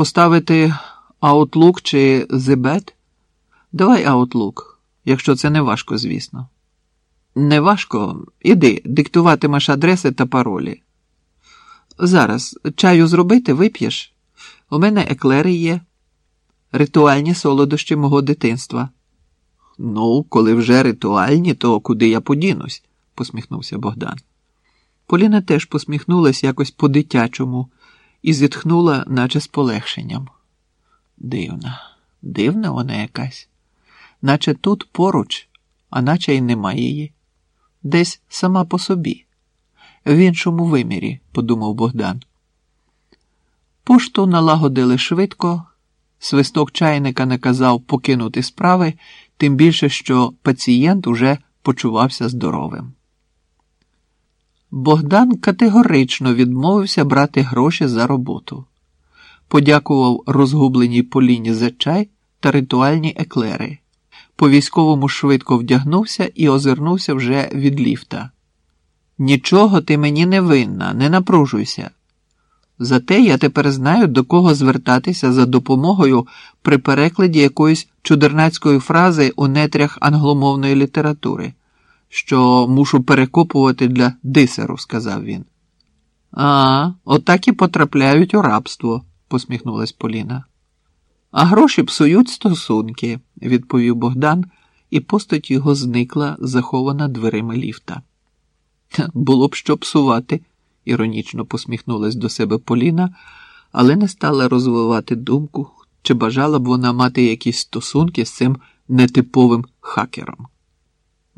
поставити Outlook чи Zebet? Давай Outlook, якщо це не важко, звісно. Не важко, іди, диктуватимеш адреси та паролі. Зараз чаю зробити вип'єш. У мене еклери є, ритуальні солодощі мого дитинства. Ну, коли вже ритуальні, то куди я подінусь? посміхнувся Богдан. Поліна теж посміхнулась якось по-дитячому і зітхнула, наче з полегшенням. Дивна, дивна вона якась, наче тут поруч, а наче й нема її. Десь сама по собі, в іншому вимірі, подумав Богдан. Пошту налагодили швидко, свисток чайника наказав покинути справи, тим більше, що пацієнт уже почувався здоровим. Богдан категорично відмовився брати гроші за роботу, подякував розгубленій Поліні за чай та ритуальні еклери. По військовому швидко вдягнувся і озирнувся вже від ліфта. Нічого ти мені не винна, не напружуйся. Зате я тепер знаю, до кого звертатися за допомогою при перекладі якоїсь чудернацької фрази у нетрях англомовної літератури, що мушу перекопувати для дисеру, сказав він. А, отак і потрапляють у рабство, посміхнулась Поліна. А гроші псують стосунки, відповів Богдан, і постать його зникла, захована дверима ліфта. Було б що псувати іронічно посміхнулась до себе Поліна, але не стала розвивати думку, чи бажала б вона мати якісь стосунки з цим нетиповим хакером.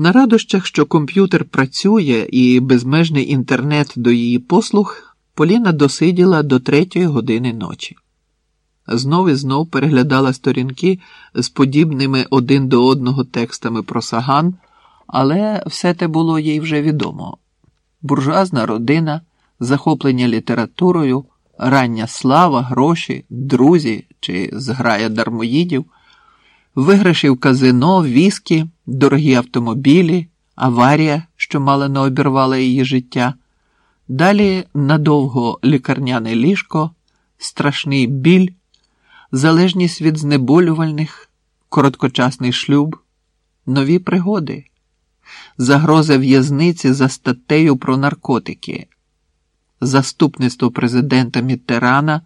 На радощах, що комп'ютер працює і безмежний інтернет до її послуг, Поліна досиділа до третьої години ночі. Знов і знов переглядала сторінки з подібними один до одного текстами про саган, але все те було їй вже відомо. Буржуазна родина захоплення літературою, рання слава, гроші, друзі чи зграя дармоїдів, виграші в казино, віскі, дорогі автомобілі, аварія, що мало не обірвала її життя, далі надовго лікарняне ліжко, страшний біль, залежність від знеболювальних, короткочасний шлюб, нові пригоди. Загроза в'язниці за статтею про наркотики, заступництво президента Міттерана,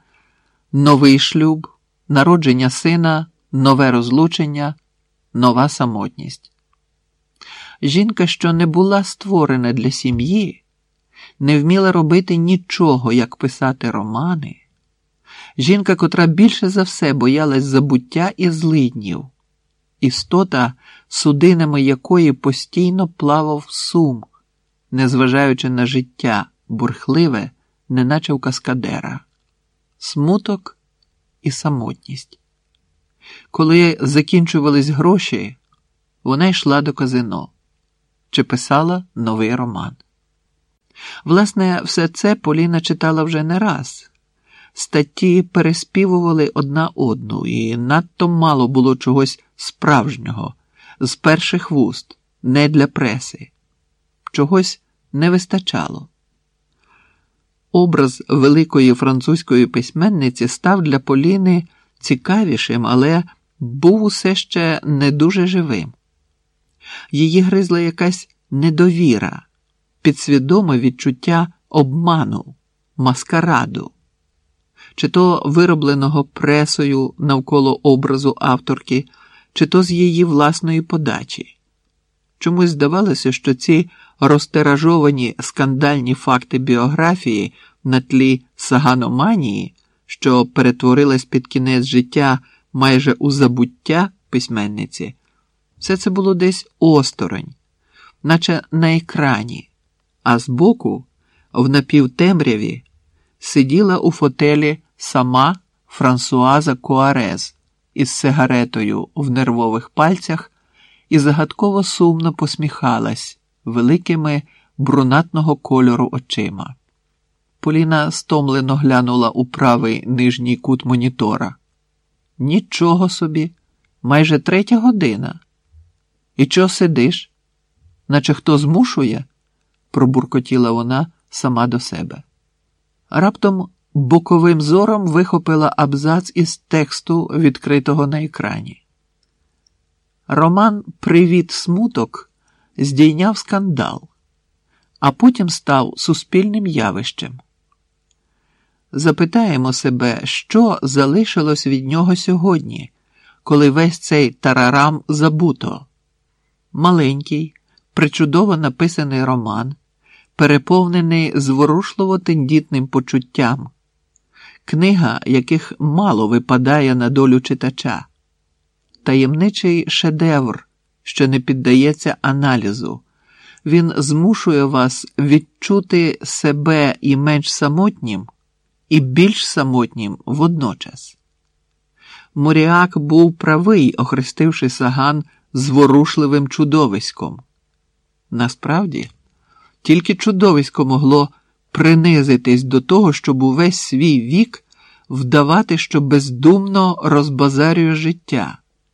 новий шлюб, народження сина, нове розлучення, нова самотність. Жінка, що не була створена для сім'ї, не вміла робити нічого, як писати романи. Жінка, котра більше за все боялась забуття і злиднів, істота, судинами якої постійно плавав сум, незважаючи на життя бурхливе, неначе в каскадера, смуток і самотність. Коли закінчувались гроші, вона йшла до казино чи писала новий роман. Власне, все це Поліна читала вже не раз. Статті переспівували одна одну, і надто мало було чогось справжнього, з перших вуст, не для преси. Чогось не вистачало. Образ великої французької письменниці став для Поліни цікавішим, але був усе ще не дуже живим. Її гризла якась недовіра, підсвідоме відчуття обману, маскараду, чи то виробленого пресою навколо образу авторки, чи то з її власної подачі. Чомусь здавалося, що ці розтиражовані скандальні факти біографії на тлі саганоманії, що перетворилась під кінець життя майже у забуття письменниці, все це було десь осторонь, наче на екрані, а збоку, в напівтемряві, сиділа у фотелі сама Франсуаза Куарез із сигаретою в нервових пальцях і загадково сумно посміхалась великими брунатного кольору очима. Поліна стомлено глянула у правий нижній кут монітора. Нічого собі, майже третя година. І чого сидиш? Наче хто змушує? пробуркотіла вона сама до себе. Раптом боковим зором вихопила абзац із тексту, відкритого на екрані. Роман Привіт смуток здійняв скандал, а потім став суспільним явищем. Запитаємо себе, що залишилось від нього сьогодні, коли весь цей тарарам забуто. Маленький, причудово написаний роман, переповнений зворушливо тендітним почуттям, книга, яких мало випадає на долю читача, таємничий шедевр, що не піддається аналізу. Він змушує вас відчути себе і менш самотнім, і більш самотнім водночас. Моріак був правий, охрестивши саган зворушливим чудовиськом. Насправді, тільки чудовисько могло принизитись до того, щоб увесь свій вік вдавати, що бездумно розбазарює життя.